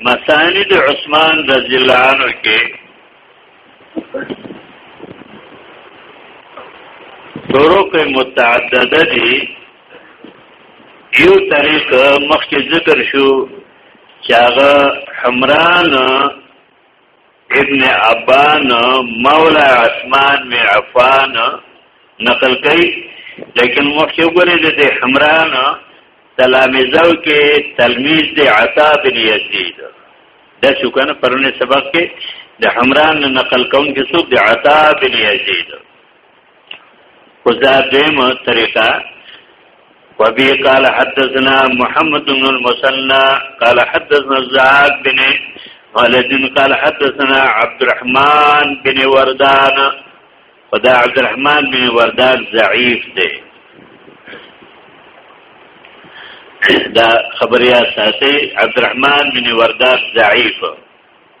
مساند عثمان رضی الله عنه کې طرق متعدده دي یو طریق مخکې ذکر شو چې هغه حمران ابن ابان مولا عثمان می عفان نقل کړي لیکن مخکې وګورئ د حمران تلامذو کې تلمیذ دی عطا بن یزید دا شو کنه پرونه سبق کې د حمران نقل کون کې څوک دی عطا بن یزید اوس دا دیم طریقه وبي قال حدثنا محمد بن المثنى قال حدثنا زاد بن خالد قال حدثنا عبد الرحمن بن وردان خدا عبد الرحمن بن وردان ضعیف دی دا خبریا ساتي عبد الرحمن بن وردان ضعیف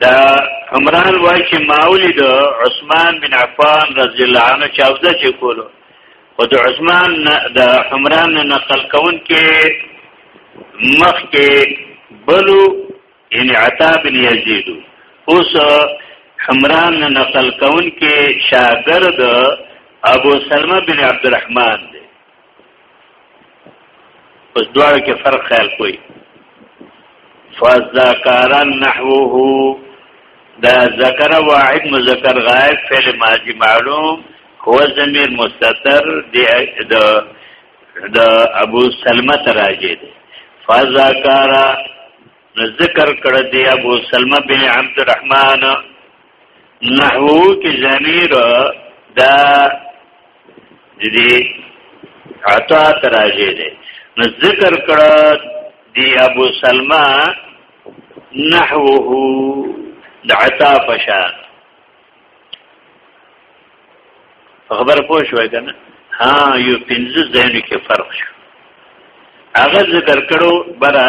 دا عمران وای چې ماولی د عثمان بن عفان رضی الله عنه چاوزه چې کولو خو د عثمان د عمران نه نقل کون کې مخ کې بلو ان عطا بن یزید اوس عمران نه نقل کون کې شاګرد ابو سلمہ بن عبد الرحمن پس دوار کې فرق خیال کوئی فذکرن نحوه دا ذکر واحد مذکر غائب فعل ماضی معلوم هو ضمیر مستتر دی د د ابو سلمہ تراجه دی فذکر ذکر کړه دی ابو سلمہ بن عبد الرحمن نحوه کې ضمیر دا د دې عطا تراجه ده نو ذکر کړه دی ابو سلمہ نحوه د عطا پشان خبر پوه شوې کنه ها یو پنځه ځایونه کې فرق شو هغه ذکر کړو برا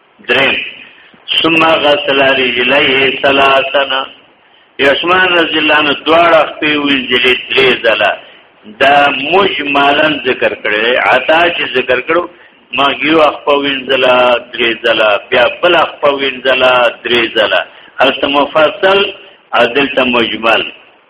دریم ثم غسل رجلیه ثلاثنا یشمان رضی الله عنه دواړه خپې وینځلې درې ځله دا مجملا ذکر کړي عطا چې ذکر کړو ما یو خپې وینځلا درې ځله بیا بل خپې وینځلا درې ځله هلته مفصل عدل ته مجمل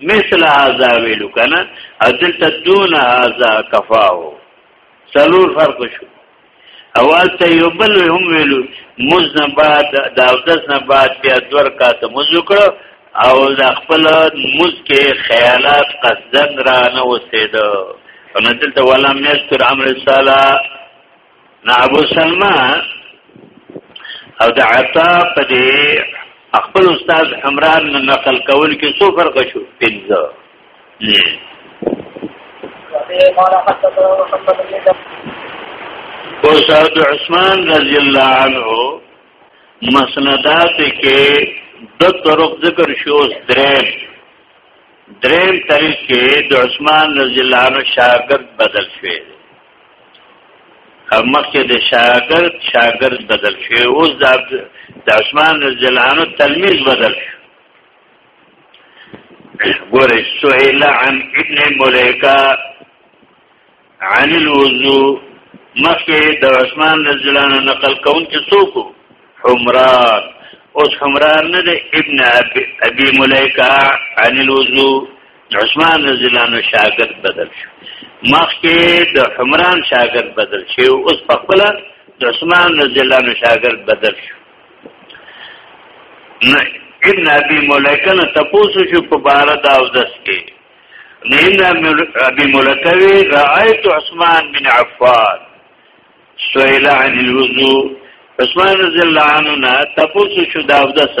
مثل هذا ویلو کنه عدل تدون هذا کفاو سلور فرق شو اول ته یو بل هم ویلو مزنه بعد دا دس نه بعد بیا دور کا ته مزو کړو او د خپل مز کې خیالات قصدن را نه وسید نو دلته ولا مستر امر صلا نه ابو سلمہ او د عطا په دې خپل استاد حمران نه نقل کول کې څو فرق شو پنځه او سعد عثمان رضی الله عنه مسندات کې د طرق ذکر شو درې درې طریقې د عثمان رضی الله عنه شاګرد بدل شوی مخکې د شاګرد شاګرد بدل شو اوس د عبد د عثمان رضی الله عنه تلمیذ بدل شو ګوره سئل عن ابن ملیکا عن الوضو مخکې د عثمان رضی الله عنه نقل کون چې څوک حمران اوس حمران نه د ابن ابي ملیکا عن الوضو عثمان رضی الله عنه شاګرد بدل شو مخکې د حمران شاګرد بدل شو اوس په خپل د عثمان رضی الله عنه شاګرد بدل شو نه ابن ابي ملکه نه تاسو شو په بار د اودس کې نه ابي ملکه وی رايت عثمان بن عفان سئل عن الوضوء عثمان رضی الله عنه نه تاسو شو د اودس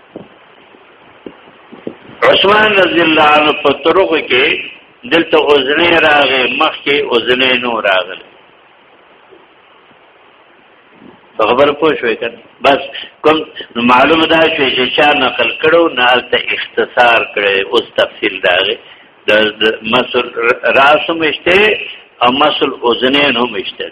عثمان رضی الله عنه په طرق کې دلته اوزنه راغې مخ کې اوزنه نو راغله خبر پوه شوې کنه بس کوم معلومه ده چې چا نقل کړو نه ته اختصار کړي اوس تفصیل داغه د مسل راسو مشته او مسل اوزنین هم مشته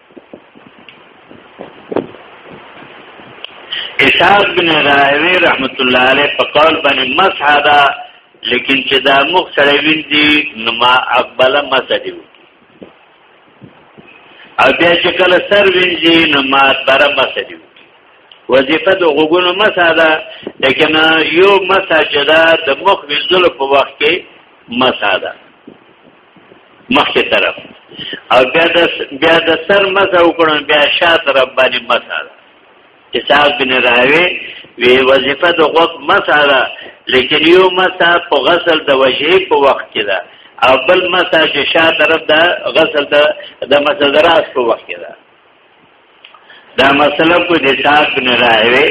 اسحاق بن راهوی رحمت الله علیه په قول باندې مسح دا لیکن چې دا مخ سره ویندي نو ما اقبل مسح دی او بیا چې کله سر وینځي نو ما بر مسح دی وظیفه د غوګونو مسح دا لیکن یو مسح چې دا د مخ وینځلو په وخت کې مسح دا مخکې طرف او بیا د بیا د سر مسه وکړم بیا شا طرف باندې مسه اسحاق بن راوی وی وظیفه د غوږ مسه ده لیکن یو مسه په غسل د وجهې په وخت کې ده او بل مسه چې شا طرف د غسل د د مسه دراس په وخت کې ده دا مسله کو د اسحاق بن راوی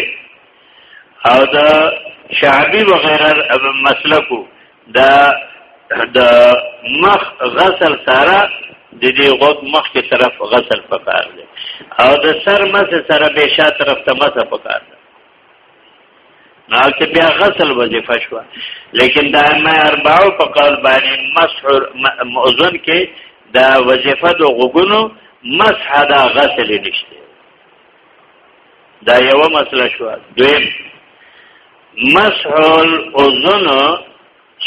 او د شعبی وغیرہ مسلکو دا د مخ غسل سره د دې غوږ مخ کې طرف غسل پکار دی او د سر مس سره به شا طرف ته مس پکار دی نو چې بیا غسل وظیفه شو لیکن دا ما اربعو په قول باندې مسح مؤذن کې دا وظیفه د غوګونو مسح دا غسل نشته دا یو مسله شو دویم مسح الاذن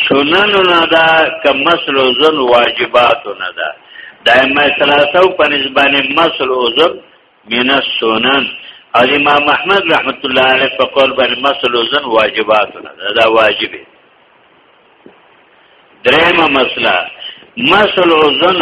سنن نه دا که مسح الاذن واجبات نه دا دائمه ثلاثه په نسبانه مسح الاذن من السنن او امام احمد رحمت الله علیه په قول باندې مسح الاذن واجبات نه دا, دا واجب دی درېمه مسله مسح الاذن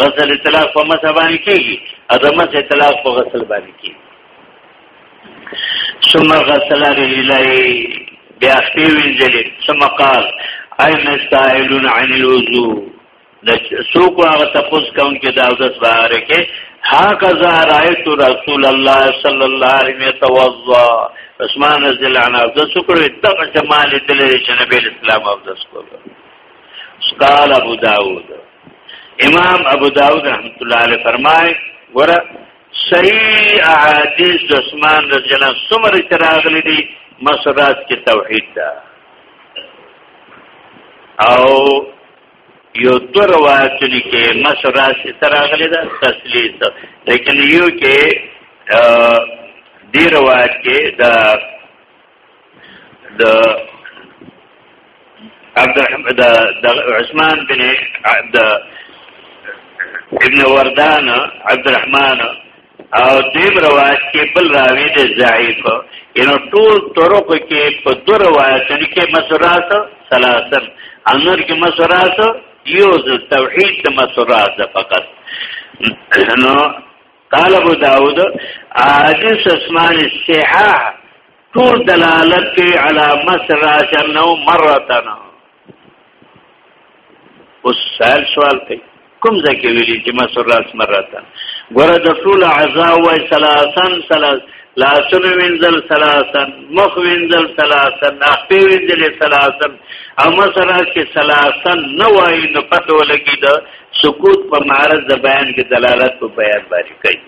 غسل اطلاق په مسه باندې کیږي اذمه اطلاق په غسل باندې کیږي ثم غسل رجلي بیا خپل وینځل ثم قال اين استائلون عن الوضوء د سوق هغه تاسو کوم کې دا اوس بهر کې هاکذا رايت رسول الله صلى الله عليه وسلم توضا عثمان رضی الله عنه د شکر دغه جمال دلې چې نبی اسلام او د شکر قال ابو داود امام ابو داود رحمت الله علیه فرمای ګوره صحیح احادیث د عثمان رضی الله عنه څومره تراغلي دي مسرات کې توحید ده او یو دو روایتونی کې مسو راشی تراغلی دا تسلیل دا لیکن یو کې دی روایت کې دا د عبد الرحمن د عثمان بن عبد ابن وردان عبد الرحمن او دیم روایت کې بل راوی دی ضعیف یعنی ټول طرق کې په دو روایتونو کې مسرات ثلاثن انور کې مسرات یو توحید د مسرات فقط نو قال ابو داود احادیث اسمان الصحاح ټول دلالت کوي علی مسر شنو مرتنا اوس سال سوال کوي کوم ځکه ویلي چې مسر راس مرتنا ګوره د ټول عزا وای ثلاثن ثلاث لاسن وینزل ثلاثن مخ وینزل ثلاثن اخپی وینزل ثلاثن او مسر راس کې ثلاثن نه وای نو پته ولګي د سکوت په معرض د بیان کې دلالت په بیان باندې کوي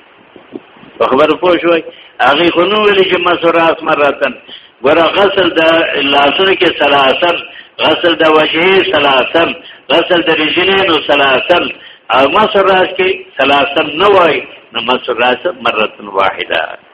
په خبر پوه شوي هغه خو نو ویل چې مسور اسمه راتن ګوره غسل د لاسونو کې سلاسل غسل د وجهې سلاسل غسل د رجلینو سلاسل او مسور راس کې سلاسل نه وای نو مسور راس مرتن واحده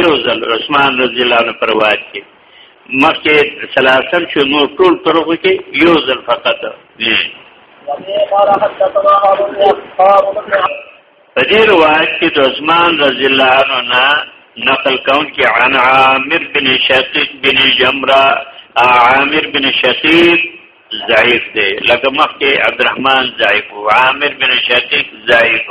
یو ځل عثمان رضی الله عنه پر روایت کې مخکې سلاسل شو نو ټول طرقو کې یو ځل فقط په دې روایت کې د عثمان رضی الله عنه نه نقل کون کې عن عامر بن شقیق بن جمرا عامر بن شقیق ضعیف دی لکه مخکې عبدالرحمن ضعیف عامر بن شقیق ضعیف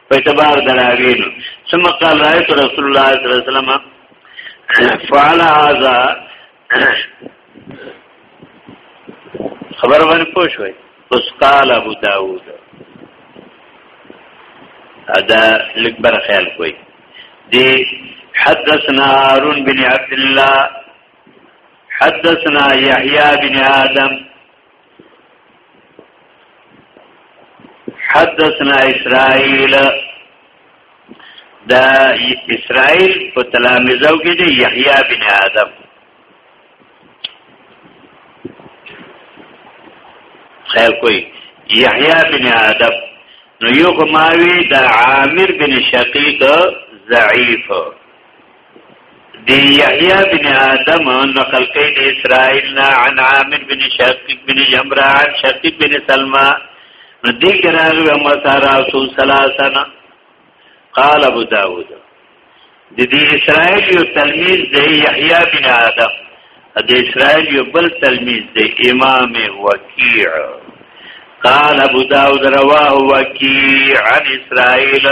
په اعتبار دراویل ثم قال رايت رسول الله صلی الله علیه وسلم فعل هذا خبر باندې پوښوي اوس قال ابو داوود ادا لک بر خیال کوي دی حدثنا هارون بن عبد الله حدثنا يحيى بن آدم حدثنا اسرائيل دا اسرائيل په تلامذو کې دی يحيى بن آدم خیر کوئی يحيى بن آدم نو یو کوماوی دا عامر بن شقیق ضعیف دی یحیی بن آدم نقل کوي د اسرائیل نه عن عامر بن شقیق بن جمرا عن شقیق بن سلمہ ندی کراغ و مسار رسول ثلاثنا قال ابو داود د دې اسرائیل یو تلمیذ دی یحیی بن آدم د اسرائیل یو بل تلمیذ دی امام وکیع قال ابو داود رواه وکیع عن اسرائیل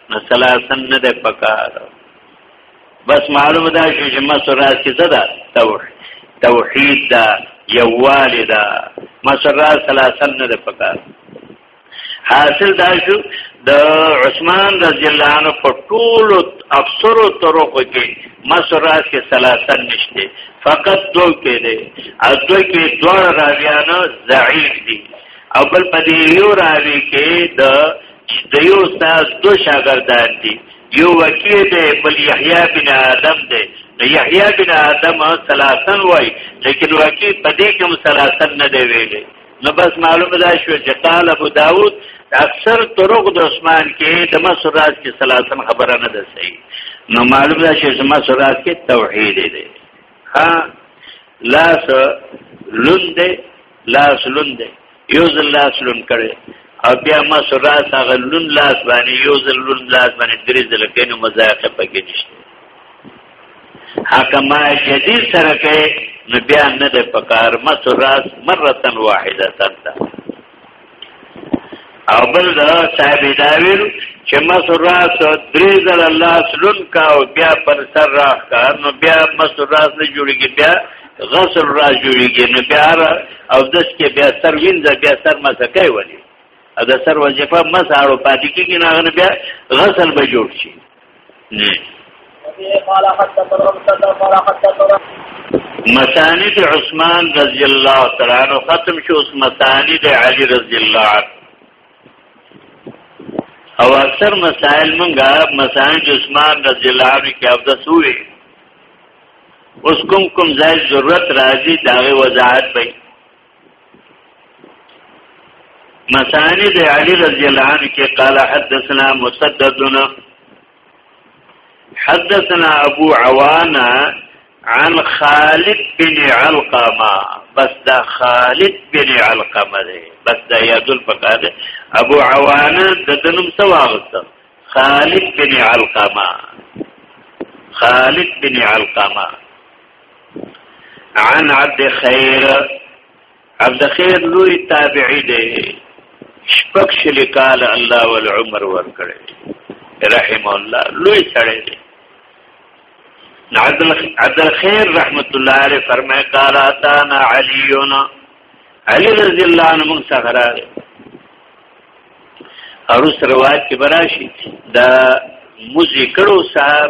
نو سلاسن نه ده پکار بس معلوم ده چې مسرات کې څه ده توحید ده یوالی ده مسرات سلاسن نه ده پکار حاصل دا شو د عثمان رضی الله عنه په ټول افسر او طرق کې مسرات کې سلاسن نشته فقط دو کې دي او دو کې دوه راویانه ضعیف دي او بل په دې یو راوی کې د چې د یو استاد دو شاګردان دي یو وکیل دی بل یحیی بن آدم دی د یحیی بن آدم ثلاثن وای لیکن وکیل په دې کې هم ثلاثن نه دی ویلي نو بس معلومه ده شو چې قال ابو داود اکثر طرق د عثمان کې د مسرات کې ثلاثن خبره نه ده صحیح نو معلومه ده چې مسرات کې توحید دی ها لاس لوند لاس لوند دی یو ځل لاس لوند کړي او بیا ما سره هغه لوند لاس باندې یو ځل لوند لاس باندې درې ځل کینو مزایقه پکې نشته حکما جدید سره کې نو بیا نه د پکار مسراس مره واحده تنده او بل دا صاحب داویل چې مسرات درې ځل الله سلون کا او بیا پر سر راخ کا نو بیا مسرات نه جوړیږي بیا غسل را جوړیږي نو بیا او دس کې بیا سر وینځ بیا سر مسکای ونی دا سر وظیفه مسارو پاتې کېږي نه بیا غسل به جوړ شي مسانید عثمان رضی الله تعالی عنہ ختم شو اس مسانید علی رضی الله عنه او اکثر مسائل منګه مسائل عثمان رضی الله عنه کې افدا سوې اوس کوم کوم ځای ضرورت راځي دا وضاحت وکړي مسانی دی علی رضی اللہ عنہ کی قال حدثنا مسددنا حدثنا ابو عوانا عن خالد بن علقمه بس دا خالد بن علقمه دی بس دا یادل پکار دی ابو عوانا د دنم سواغت خالد بن علقمه خالد بن علقمه عن عبد خیر عبد خیر لوی تابعی دی شپږ شل کال الله ول عمر ور کړی رحم الله لوی سره دی عدل عدل خیر رحمت الله علیه فرمای قال اتانا علیونا علی رضی الله عنه موږ څخه راغی اروس روایت کې براشي دا مزي کړو سار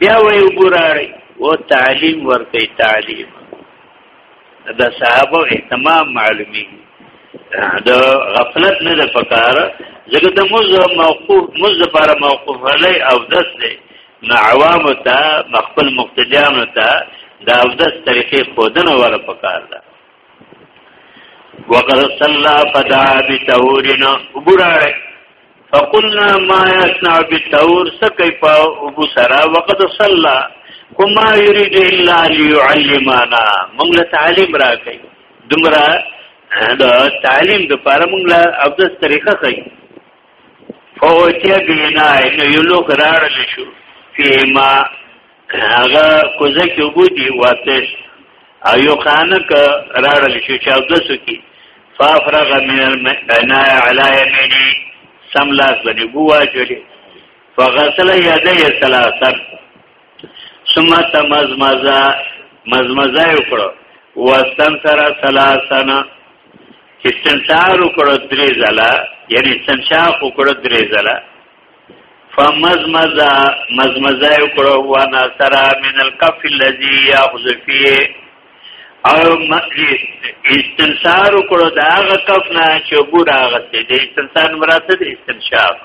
بیا وی وګورای او تعلیم ورکې تعلیم د صحابه اهتمام معلومی د غفلت نه د پکار ځکه د موز موقوف موز لپاره موقوف علی او دس دی نو عوام ته مخبل مقتدیان ته د او دس طریقې خودنه ولا پکار ده وقد صلى فدعا بتورنا وګورای فقلنا ما يصنع بالتور سكي ابو سرا وقد صلى وما يريد الا ليعلمنا موږ له تعلیم راکې دمرا دا تعلیم د پاره موږ له ابدس طریقه کوي فوتیا بینا نو یو لوک راړل شو فيما هغه کوزه کې وبو دي واپس او یو خانک راړل شو چې او دسو کې فافرغ من البناء علی یمینی سم لاس باندې ګوا چولې فغسل یدی ثلاثا ثم تمزمزا مزمزا وکړو واستنثر ثلاثا استنثار وکړو درې ځله یعنی استنشاق وکړو درې ځله فمزمزا مزمزا یو کړو وانا سرا من القف الذي ياخذ فيه او استنصار کړو دا هغه کف نه چې ګور هغه دې د استنصار مراد دې استنشاق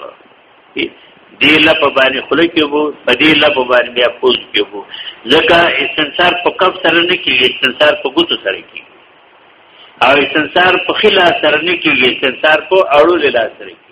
دې لپ باندې خله کې وو په دې لپ باندې بیا پوز کې وو ځکه استنصار په کف سره نه کیږي استنصار په ګوتو سره کیږي او استنصار په خلا سره نه کیږي استنصار په اړو لاله سره کیږي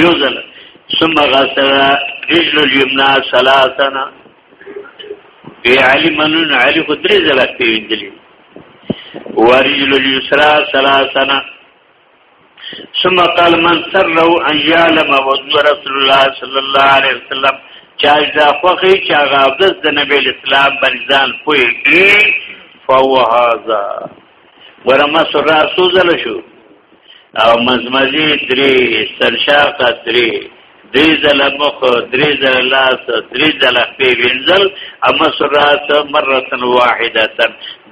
یو ځل ثم غسل رجل اليمنى ثلاثا بي علي منون علي خو درې ځله پیوندلې ورجل اليسرى ثلاثا ثم قال من سره ان يعلم وضو رسول الله صلى الله عليه وسلم چا ځا خوخي چا غاوز د نبی اسلام بنځان پوي فهو هذا ورما سره سوزل شو او مزمزی درې سرشاق درې درې ځله مخ درې ځله لاس درې ځله په وینځل اما سرات مره واحده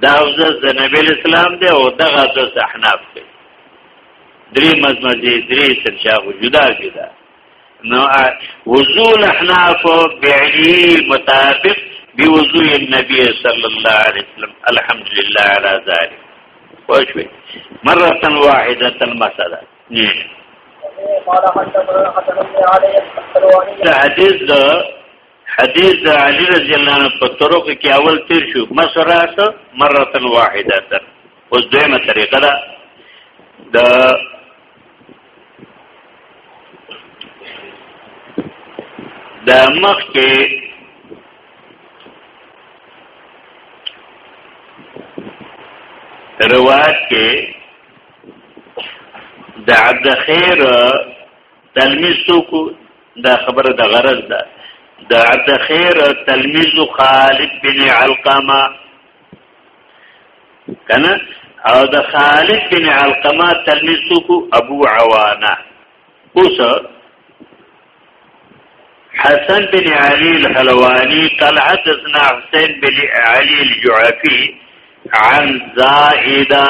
دا د نبی اسلام دی او دغه د احناف دی درې مزمزه درې سرچا جدا جدا نو وضو الاحناف بعلوی مطابق بوضو النبی صلی الله علیه وسلم الحمدلله علی ذلک خوشوی مرتا واحدتا مسدا دا حدیث دا حدیث دا علی رضی اللہ عنہ په طرق کې اول تیر شو مسرات مرتا واحدتا اوس دیمه طریقه دا د مخ کې روایت کې د عبد خیر تلمیذ کو دا خبره د غرض ده د عبد خیر تلمیذ خالد بن علقمه کنه او د خالد بن علقمه تلمیذ کو ابو عوانه اوس حسن بن علي الحلواني قال حدثنا حسين بن علي الجعفي عن زائده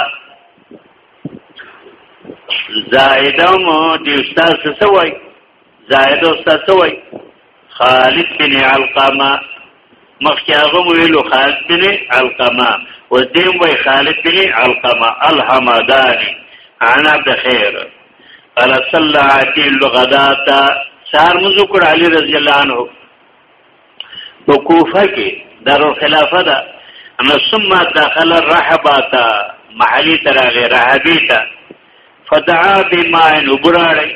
زائده مو د استاد څه وایي زاهد استاد څه وای خالد بن علقمه مخکې هغه ویلو خالد بن علقمه و دیم وای خالد بن علقمه الحمداني عن عبد خیر قال صلى عتي الغداة سار مزو کړ علي رضی الله عنه په کوفه کې دار الخلافه ده ان ثم دخل الرحبات محلي تراغه رهبيتا فدعا بما نبراړي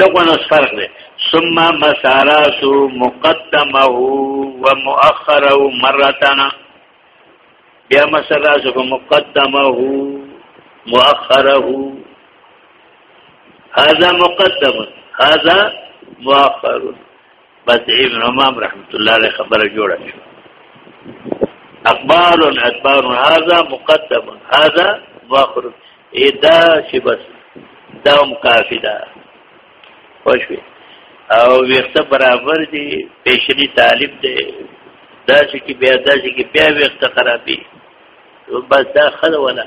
لغونه فرق دی ثم مساراسو مقدمه ومؤخره مرتان بیا مساراسو مقدمه مؤخره هذا مقدم هذا مؤخر بس ابن امام رحمت الله علیه خبره جوړه شو اخبار الاتبار هذا مقدم هذا مؤخر ادا شی بس دا هم کافی ده خوشوي او ویخته برابر دی پیشنی طالب دی دا چې بیا دا چې بیا ویخته خرابي بس دا خلونه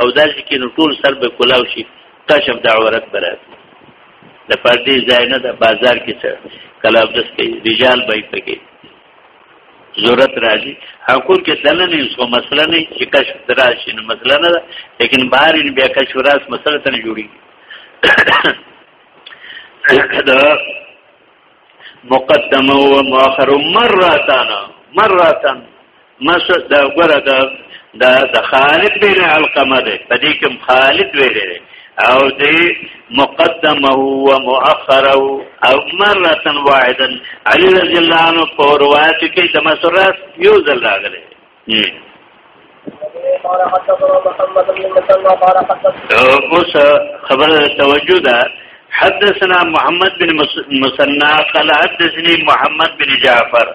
او دا چې کې نو ټول سر به کلاو شي کشف د عورت برات د پردې ځای نه د بازار کې څه کلابدس کې رجال به پکې ضرورت راځي حقوق کې دنه نه یو مسله نه چې کشف دراشي نو مسله نه ده لیکن بهر ان بیا کشف راس مسله ته نه جوړي دا مقدمه و مؤخر مرتان مرتان مشه دا ګره دا دا د خالد بن علقمه ده په دې کې خالد ویل دي او دې مقدمه او مؤخره او مره واحدا علي رضی الله عنه په روایت کې د مسرات یو ځل راغلي اوس خبره توجه ده حدثنا محمد بن مسنا قال حدثني محمد بن جعفر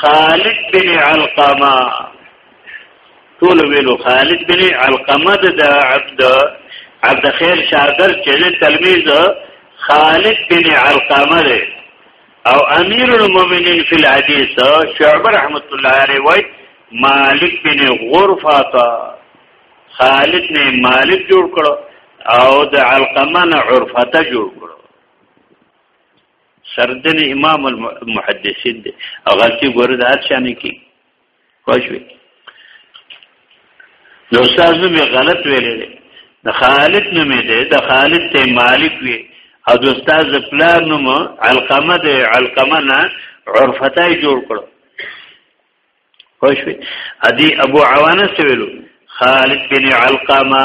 خالد بن علقمه ټول ویلو خالد بن علقمه د عبد عبد خیر شاګر چې تلمیذ خالد بن علقمه دی او امیر المؤمنین فی الحدیث شعبہ رحمت الله علیه وای مالک بن غرفه خالد نے مالک جوړ کړو او د علقمه نه عرفته جوړ کړو سردن امام المحدثین دی او غلطي ګوره د هر چا نه کی خوښوي نو استاد نو می غلط ویلې دی د خالد نو می دی د خالد ته مالک وی او د استاد پلار نو مو علقمه دی علقمه نه عرفتای جوړ کړو خوښوي ادي ابو عوانه سویلو خالد بن علقمه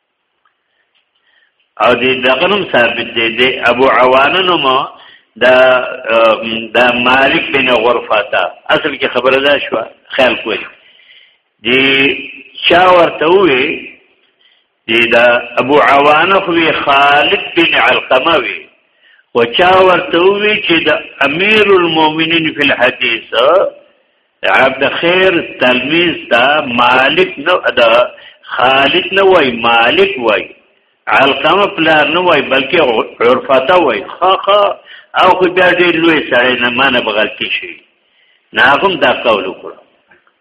او دې دغه نوم ثابت دی د ابو عوانه نوم دا دا مالک بن غرفتا اصل کې خبره ده شو خیال کوی دی چا ورته وی دی دا ابو عوانه خو خالد بن علقمه وی و چا ورته وی چې د امیر المؤمنین فی الحدیث عبد خیر تلمیز دا مالک نو دا خالد نه وای مالک وای علقمه پلار نه وای بلکې عرفته وای خا خا او خو بیا ډېر لوی سړی نه مانه بغل کې شي ناغم دا قول وکړو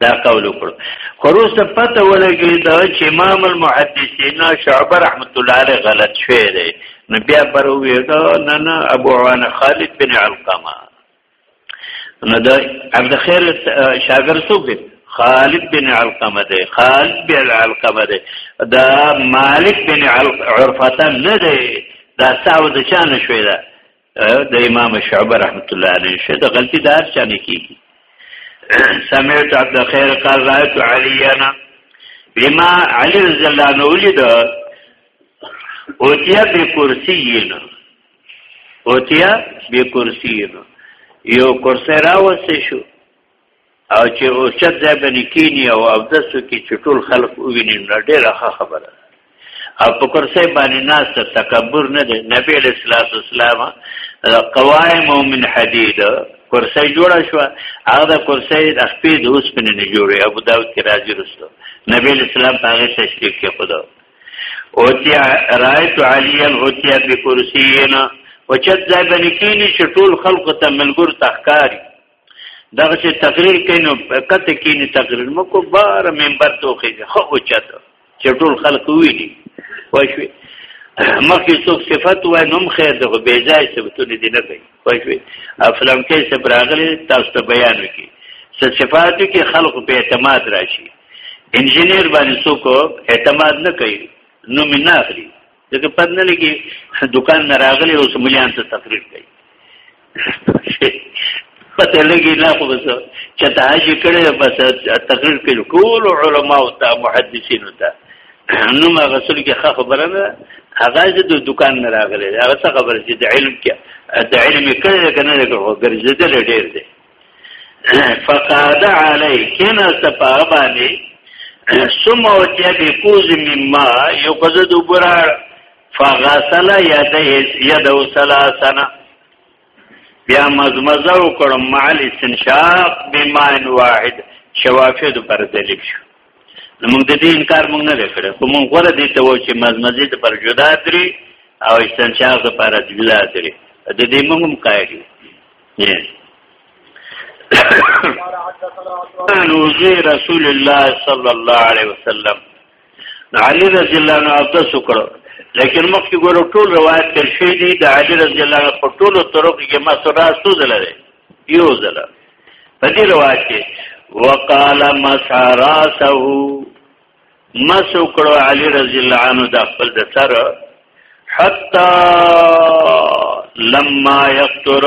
دا قول وکړو خروس ته پته ولګي دا چې امام المحدثین شعبه رحمت الله علیه غلط شوی دی نو بیا پر ویډو نه نه ابو عوان خالد بن علقمه نو دا عبد خیر شاګر څوک دی خالد بن علقمه دی خالد بن علقمه دی دا مالک بن عرفته نه دی دا ساو د چا نه شوی دا د امام شعبه رحمت الله علیه شه د غلطی دار چا نه کیږي سمعت عبد خیر قال رایت علینا بما علی رضی الله عنه ولید اوتیا به کرسینا اوتیا به کرسی نو یو کرسی راوسته شو او چې او چت ځای باندې کینی او او دسو کې چټول خلق وګینې نو ډیره خبره او په کرسی باندې ناس ته تکبر نه دی نبی علیہ الصلوۃ والسلام قوائم من حدید کرسی جوړه شو هغه د کرسی د خپې د اوسپنې نه جوړي ابو داود کې راځي رسو نبی اسلام په هغه تشریف کې خدا اوتیا رایت علیا اوتیا بکرسینا وچت ځای باندې کینی چې ټول خلق ته ملګر تخکاری دغه چې تقریر کینو کته کینی تقریر مکو بار منبر توخی خو اوچت چې ټول خلق ویلی وشوي مخکې څوک صفت وای نوم خیر دغه بیځای صفتونه دي نه کوي پښوی افلام کې څه براغلي تاسو ته بیان وکي څه صفاتو کې خلق په اعتماد راشي انجنیر باندې څوک اعتماد نه کوي نو مې نه اخلي دغه پد نه لګي دکان نه راغلي او سملیان ته تقریر کوي پته لګي نه خو بس چې ته هجې کړې بس تقریر کوي ټول علما او محدثین ته نو ما غسل کې ښه خبره نه هغه چې د دکان نه راغلی هغه څه خبره چې د علم کې د علم کړه کنه نه کړو ګرځیدل ډیر دی فقاد علی کنا سپابانی ثم اوتیا بکوز مما یو قزد برا فغسل یده یده ثلاثنا بیا مزمزه وکړم مع الاستنشاق بماء واحد شوافی د پر دلیل شو نو موږ د دې انکار موږ نه وکړ خو موږ غره دي ته و چې مزمزه د پر جدا دري او استنشاق د پر جدا دري د دې موږ هم قائل یو نوزی رسول الله صلی الله علیه وسلم علی رضی الله عنه او تاسو کړو لیکن مخکې ګورو ټول روایت کړ شوی دی د علی رضی الله عنه په ټولو طرق کې ما سره څو ځله لري یو ځله په دې روایت کې وقال مساراسه مسو کړو علی رضی الله عنه د خپل د سر حتا لما یقتر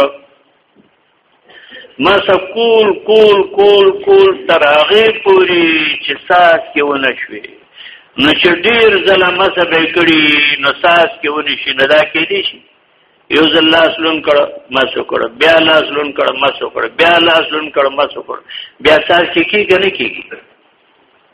ما سکول کول کول کول تر هغه پوری چې ساس کې ونه شوي نو چې ډیر ځله مسه به کړي نو ساس کې ونه شي نه دا کې دي شي یو ځل لاس لون کړه مسو کړه بیا لاس لون کړه مسو کړه بیا لاس لون کړه مسو کړه بیا ساس کې کیږي نه کیږي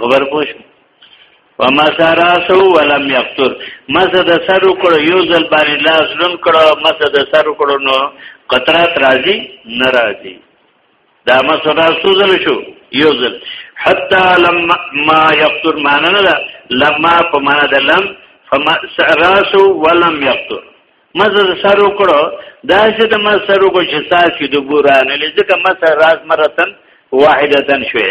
خبر پوښ ومسرا سو ولم یقتر مسد سر کړو یو ځل باندې لاس لون کړو مسد سر کړو نو قطرات راځي ناراضي دا مسرا سو ځل شو یو ځل حتا لما ما یقتر معنا نه لما په معنا د لم فما راسو ولم یقتر مزه سر وکړو دا چې د مزه سر وکړو چې ساس کې د بوران لې ځکه مزه راز مرتن واحدتن شوی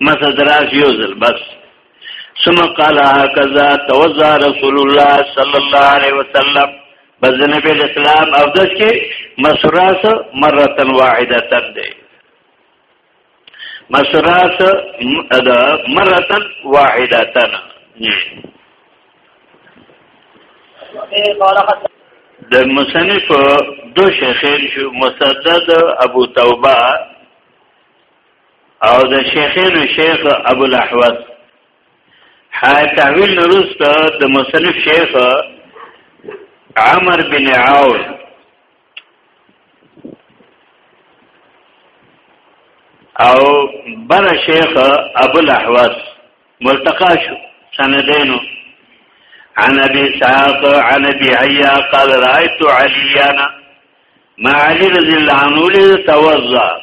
مسه دراش یو ځل بس ثم قال هكذا توضا رسول الله صلى الله عليه وسلم بس نبی اسلام او د چې مسراس مره واحده تن دی مسراس ادا مره واحده تن د مصنف دو شیخین شو مسدد ابو توبه او د شیخینو شیخ ابو الاحوص حای تحویل نرست د مصنف شیخ عمر بن عون او بر شیخ ابو الاحوص ملتقا شو سندینو عن ابي ساق عن ابي هيا قال رايت عليانا ما علي رضي الله عنه توضا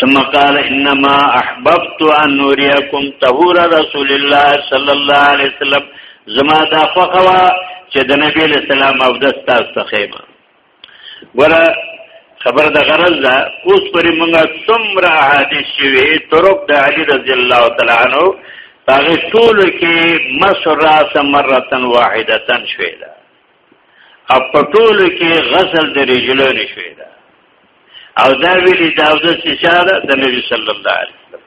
ثم قال انما احببت ان نوريكم طهور رسول الله صلى الله عليه وسلم زما دا فخوا چې د نبی له سلام او د استاد څخه ګوره خبر د غرض ده اوس پرې مونږه څومره حدیث شوی طرق د علی رضی الله تعالی عنہ هغه ټول کې مسرات مرتن واحدتن شوی ده په ټولو کې غسل د رجلو نشوي دا او دا ویلي دا د سچاره د نبی صلی الله علیه وسلم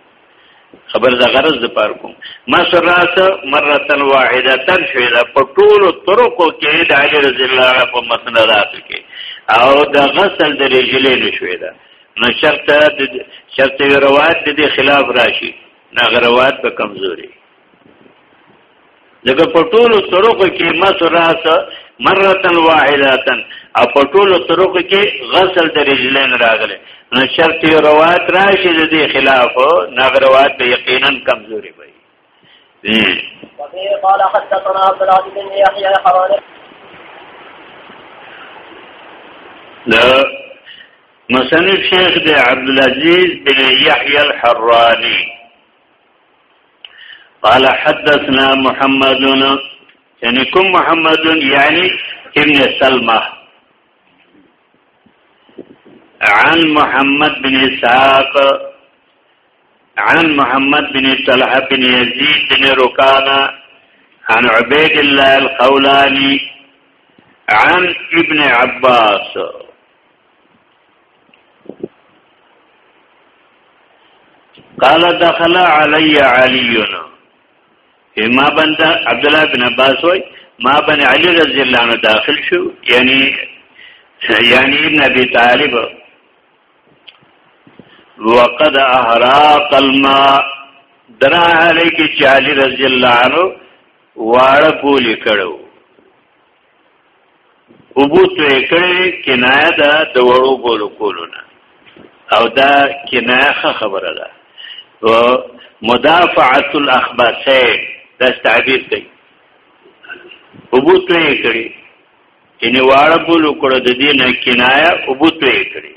خبر دا غرض د پار کوم مسرات مرتن واحده تر شوي دا په ټولو طرقو کې د علی رضی الله عنه په مسندات کې او د غسل د رجلو نشوي دا نو شرط د شرط روایت د خلاف راشي نغروات په کمزوري لکه په ټولو طرقو کې مسراس مرتن واحدتن او په ټولو طرقو کې غسل د رجلین راغله نو شرط یو روایت راشي د دې خلاف نه روایت به یقینا کمزوري وي قال حدثنا عبد العزيز بن يحيى حراني دا مصنف شیخ دی عبد العزيز بن يحيى الحراني قال حدثنا محمد یعنی کوم محمد یعنی ابن سلمہ عن محمد بن اسحاق عن محمد بن طلحة بن يزيد بن ركانة عن عبيد الله الخولاني عن ابن عباس قال دخل علی علی ما بند عبد الله بن عباس وای ما بن علی رضی الله عنه داخل شو یعنی یعنی ابن ابي طالب وقد احراق الماء درا علی کی چالی رضی الله عنه واړه پولی کړو اوبو تو کړي کنایه ده د وړو بولو کولو نه او دا کنایه خبره ده و مدافعه الاخبثین دا تعبیر کوي اوبو تو کړي ان واړه بولو کړو د دې نه کنایه اوبو تو کړي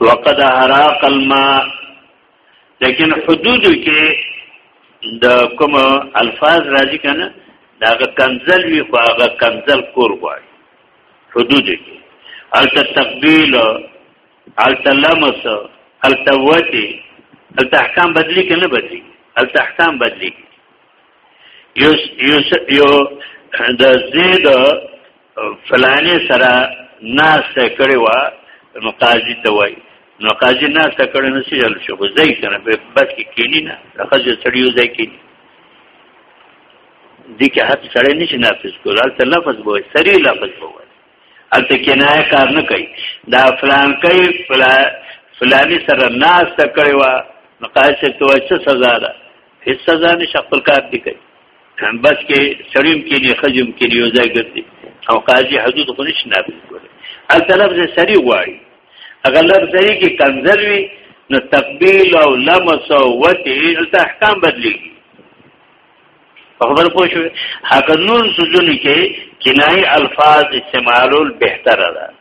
وقد حراق الماء لیکن حدودو کې د کوم الفاظ راځي کنه دا هغه کنزل وی خو هغه کنزل کور غواړي حدودو کې الته تقبیل الته لمس الته وتی الته احکام بدلی کنه بدلی الته احکام بدلی یو یو یو د زید فلانه سره ناس ته کړي وا نو قاضي ته وای نو قاضي ناس ته کړي نو څه جل شو ځای کنه په بس کې کینی نه راځي سړیو ځای کې دي کې حد سړی نشي نافذ کول البته لفظ به سری لفظ به وای البته کنایه کار نه کوي دا فلان کوي فلان فلانی سره ناس ته کړي وا نو قاضي ته وای څه سزا ده هیڅ سزا نشه خپل کار دی کوي بس کې سړیم کې دی خجم کې دی یو ځای ګرځي او قاضي حدود خو نشي نافذ کولی هلته لفظ سری غواړي هغه لفظ سری کې کنزل وي نو تقبیل او لمس او وتی هلته احکام بدلېږي په خبر پوه شو هغه نور سوزونو کې کنایي الفاظ استعمالول بهتره ده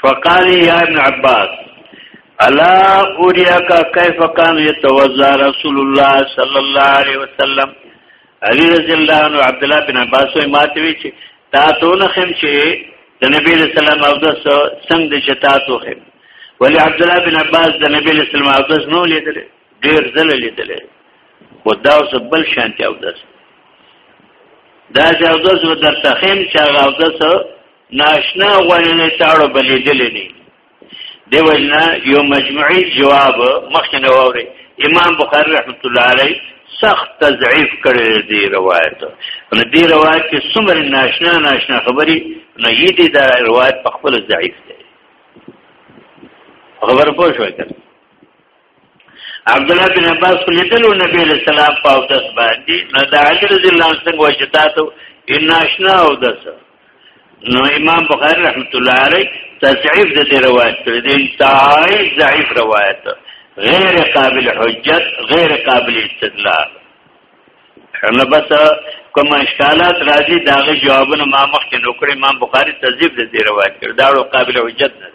فقال یا ابن عباس الا اوریاک کیف کان یتوزا رسول الله صلی الله علیه وسلم علی رضی الله عنه عبد الله بن عباس وی ماتوی چې تا تو نه خم چې د نبی له سلام او د څنګه چې تا تو خم ولی عبد الله بن عباس د نبی له سلام او د نو لیدل ډیر ځله لیدل خو دا اوس بل شانتي او داس دا چې او داس و درته خیم چې هغه او داس ناشنا غوانه تاړو بلیدلې دي دی وجنا یو مجموعي جواب مخکنه ووري امام بخاری رحمت الله علیه سخت تضعیف کړی دی روایت نو دی روایت کې څومره ناشنا ناشنا خبري نو یی دی دا روایت په خپل ضعیف دی خبر پوه شوئ عبد الله بن عباس په لیدلو نبی له سلام په او داس باندې نو د علی رضی الله عنه څنګه وشتاتو ان ناشنا او داس نو امام بخاری رحمت الله علیه تضعیف د دې روایت پر دې انتهای ضعیف روایت غیر قابل حجت غیر قابل استدلال نو بس کوم اشکالات راځي داغه جوابونه ما مخکې نو کړې امام بخاری تضعیف د دې روایت کړ دا قابل حجت نه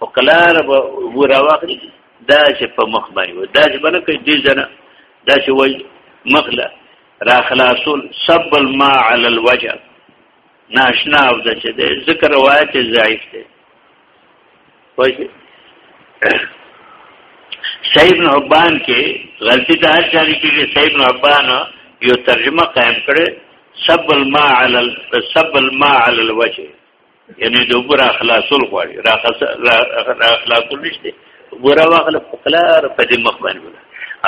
او کلار به وراواخلي دا چې په مخ باندې و دا چې بنه کوي دې جنا دا چې وای مخله را خلاصول سب الماء علی الوجه ناشنا او د چې دې ذکر روایت ضعیف دی وای سید بن حبان کې غلطی ته هر چاري کې سید بن حبان یو ترجمه قائم کړي سب الماء علی سب الماء علی الوجه یعنی د وګړه اخلاصول غواړي را اخلاصول نشته وګړه واخله په خلار په دې مخ باندې ولا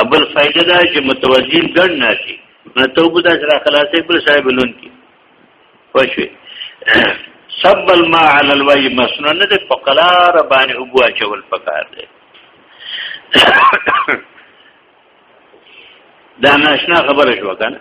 اول فائدہ دا چې متوجین ګڼ نه شي نو توبه دا سره خلاصې پر صاحب لون کی پښوی سب الماء علی الوی مسنون نه په خلار باندې وګوا چول پکار دی دا ناشنا خبره شو کنه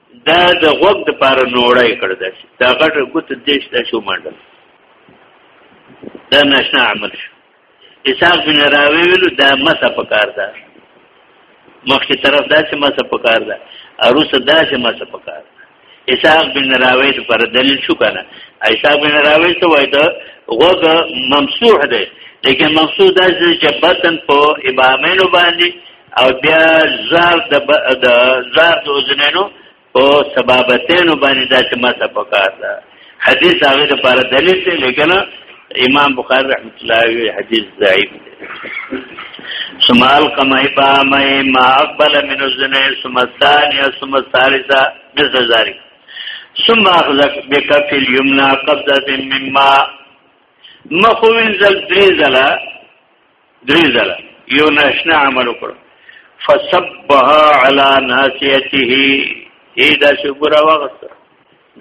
دا د غوږ د پاره نوړای کړ دا شي دا غټ ګوت دیش دا شو منډل دا نشنا عمل شو اسحاق بن راوی ویلو دا مسه پکار ده مخکې طرف دا چې مسه پکار ده اروسه دا چې مسه پکار ده اسحاق بن راوی پر دلیل شو کنه اسحاق بن راوی ته وای دا غوږ ممسوح ده لیکن مقصود دا چې بدن په امامینو باندې او بیا زار د د زار د وزنینو او سبابتینو باندې دا چې مسح پکار ده حدیث هغه لپاره دلیل دی لیکن امام بخاری رحمت الله علیه حدیث ضعیف دی سمال کمای با مې ما اقبل من الزنا ثم الثاني ثم الثالثه مثل ذلك ثم اخذ بكف اليمنى قبضه مما مخوين زل دري زلا درې ځله یو ناشنا عمل وکړ فسبها على ناسيته اې دا شکر واغست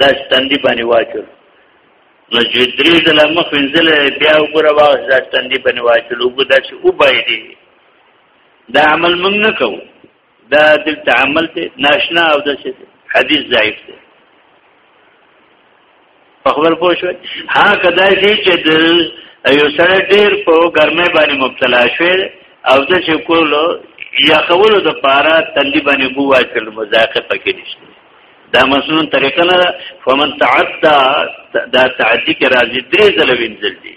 دا ستندې باندې واچل نو چې درې ځله مخ انځل بیا وګوره واغست دا ستندې باندې واچل وګوره چې وبای دي دا عمل موږ نه کوو دا دلته عمل ته ناشنا او د حدیث ضعیف دی په خبر پوه شو ها کدا شي چې د یو سره ډیر په ګرمه باندې مبتلا شوی او د چې کولو یا کولو د پاره تندې باندې بو واچل مزاقه پکې نشته دا مسنون طریقه نه فمن تعدى دا تعدی کې راځي درې ځله وینځل دي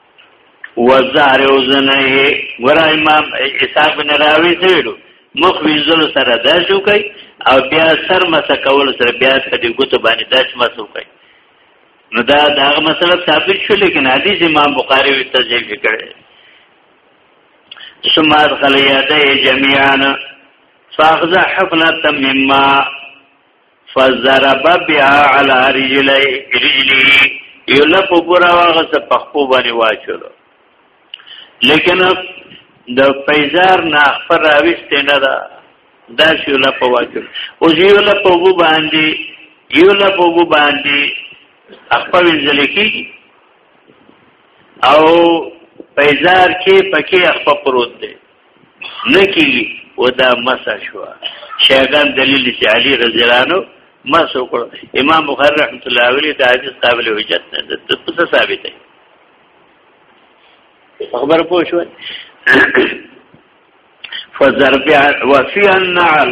وزهر وزنه ګور امام اسحاق بن راوی سویلو مخ وینځلو سره دا شو کوي او بیا سر مسه کول سره بیا د دې ګوتو باندې داس مسو کوي نو دا دا مسله ثابت شو لیکن حدیث امام بخاری وی تضعیف کړي ثم ادخل يديه جميعا فاخذ حفنه مما فضرب بها على رجلي رجلي یو لپ پورا واغه څه پخپو باندې واچولو لیکن د پیزار نه خبر راوست نه دا دا یو لپ واچول او یو لپ وو باندې یو لپ وو باندې خپل ځل کی او پیزار کې پکې خپل پروت دی نکی او دا مسا شو شیعگان دلیل چې علی رضی الله عنه مس وکړ امام بخاری رحمت الله علیه دا حدیث قابل حجت نه ده څه ثابت دی خبر پوه شو فضرب وفي النعل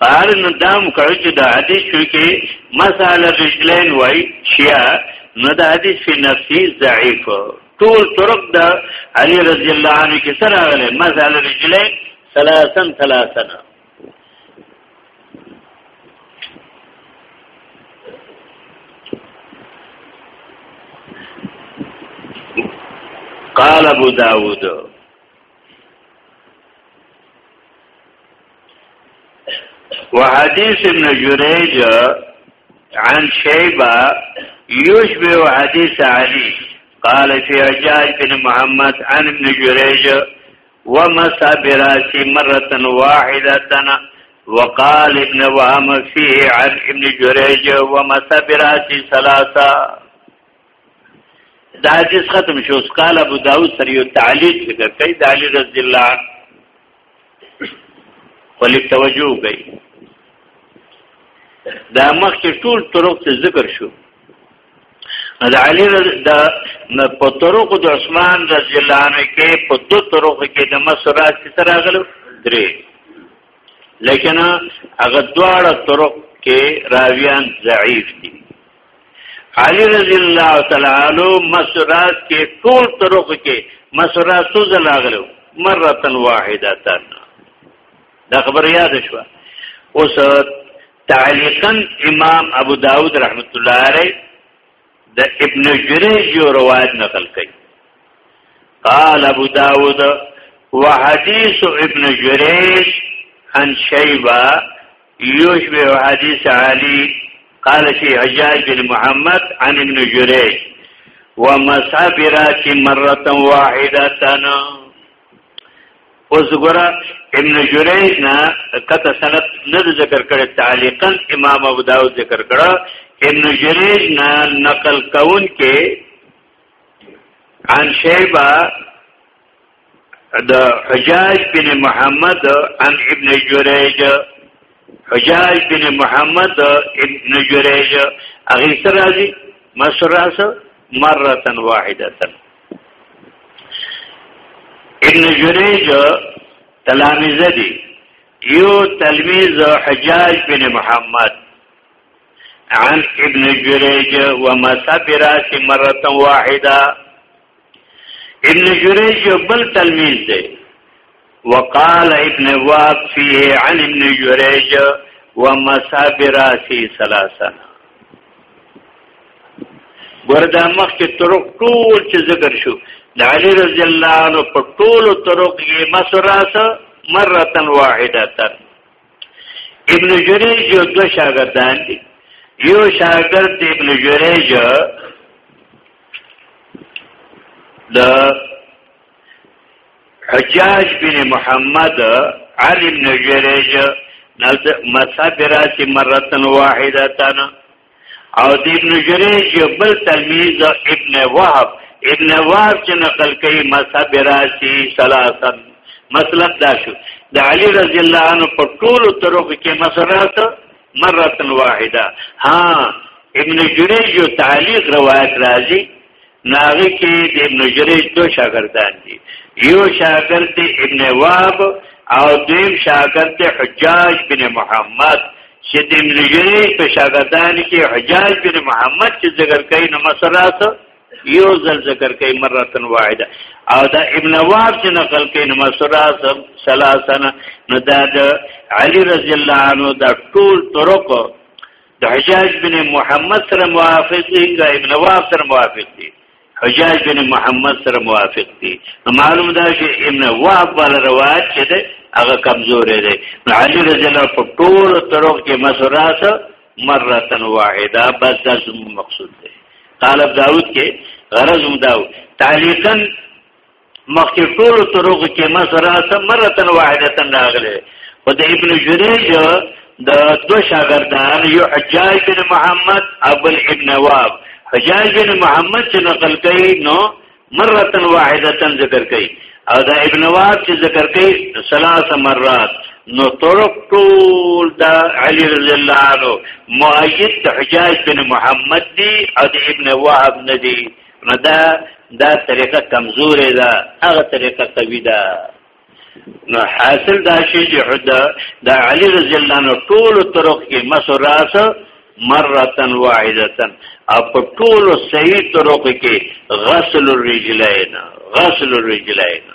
قال نو دا مکړه چې دا حدیث شو کې مساله رجلین وای شیا نو دا حدیث په نفسي ضعیف ټول طرق دا علی رضی الله عنه کې سره غلې مساله رجلین ثلاثن ثلاثن قال ابو داود وحديث ابن جريج عن شيبة يشبه حديث علي قال في أجاج بن محمد عن ابن جريج ومسى براسي مرة واحدة وقال ابن وهم فيه عن ابن جريج ومسى براسي ثلاثة دا حدیث ختم شو اس قال ابو داود سر یو تعلیق ذکر کوي د علی رضی الله عنه خلیق توجه کوي دا مخکې ټول طرق ته ذکر شو دا علی دا په طرق د عثمان رضی الله عنه کې په دو طرق کې د مسرات څخه راغلو درې لیکن هغه دواړه طرق کې راویان ضعیف دي علی رضی الله تعالی عنہ مسرات کې ټول طرق کې مسرات سو زلاغلو مرتن واحدتن دا خبر یاد شو اوس تعلیقا امام ابو داود رحمت الله علیه د ابن جریج یو روایت نقل کړي قال ابو داود وحديث ابن جريج عن شيبه یشبه حدیث علی قال فی حجاج بن محمد عن ابن جریج ومسابرات مرة واحدة اوس ګره ابن جریج نه کته سند نه ذکر کړي تعلیقا امام ابو داود ذکر کړه ابن جریج نه نقل کون کې عن شیبه د حجاج بن محمد عن ابن جریج حجاج بن محمد ابن جریج اغه سره راځي مسراس مره واحده ابن جریج تلامذ دي یو تلمیذ حجاج بن محمد عن ابن جریج ومسافرات مره واحده ابن جریج یو بل تلمیذ دی وقال ابن واب فيه عن ابن جريج ومسا براسي ثلاثا وردا مخکې طرق ټول چې ذکر شو د علي رضی الله عنه په ټولو طرق کې مسراسه مره واحده ابن جریج یو دو شاگردان دی یو شاگرد ابن جریج د حجاج بن محمد علی بن جریج نلت مصحب راسی مرتن واحدتن او د ابن جریج یو بل تلمیذ ابن وهب ابن وهب چې نقل کوي مذهب راشي ثلاثه مطلب دا شو د علی رضی الله عنه په ټولو طرق کې مسرات مره واحده ها ابن جریج یو تعلیق روایت راځي ناغی کې د ابن جریج دو شاګردان دي یو شاګرد ابن واب او دویم شاګرد حجاج بن محمد چې د ابن جریج په شاګردان کې حجاج بن محمد چې ذکر کوي نو مسرات یو ځل ذکر کوي مرتن واحده او دا ابن واب چې نقل کوي نو مسرات ثلاثه نو دا د علی رضی الله عنه دا ټول طرق د حجاج بن محمد سره موافق دي که ابن واب سره موافق دي حجاج بن محمد سره موافق دي معلوم دا چې ابن واب بل روایت چې ده هغه کمزورې ده نو علي رضی الله په ټول طرق کې مسرات مره واحده بس دا مقصود ده طالب داود کې غرض مداو تعلیقا مخکې ټولو طرقو کې مسره مرتن واحدتن راغلی او د ابن جریج د دو شاګردان یو حجاج بن محمد ابو ابن واب حجاج بن محمد چې نقل کوي نو مرتن واحدتن ذکر کوي او دا ابن واب چې ذکر کوي ثلاث مرات نو طرق ټول دا علی رضی الله عنه مؤید حجاج بن محمد دی او د ابن واب ندی نو دا دا طریقه کمزورې ده هغه طریقه قوي ده نو حاصل دا شي چې حد د علي رضی الله عنه ټول طرق کې مسراس مرتن واحدتن او په ټول صحیح طرق کې غسل الرجلین غسل الرجلین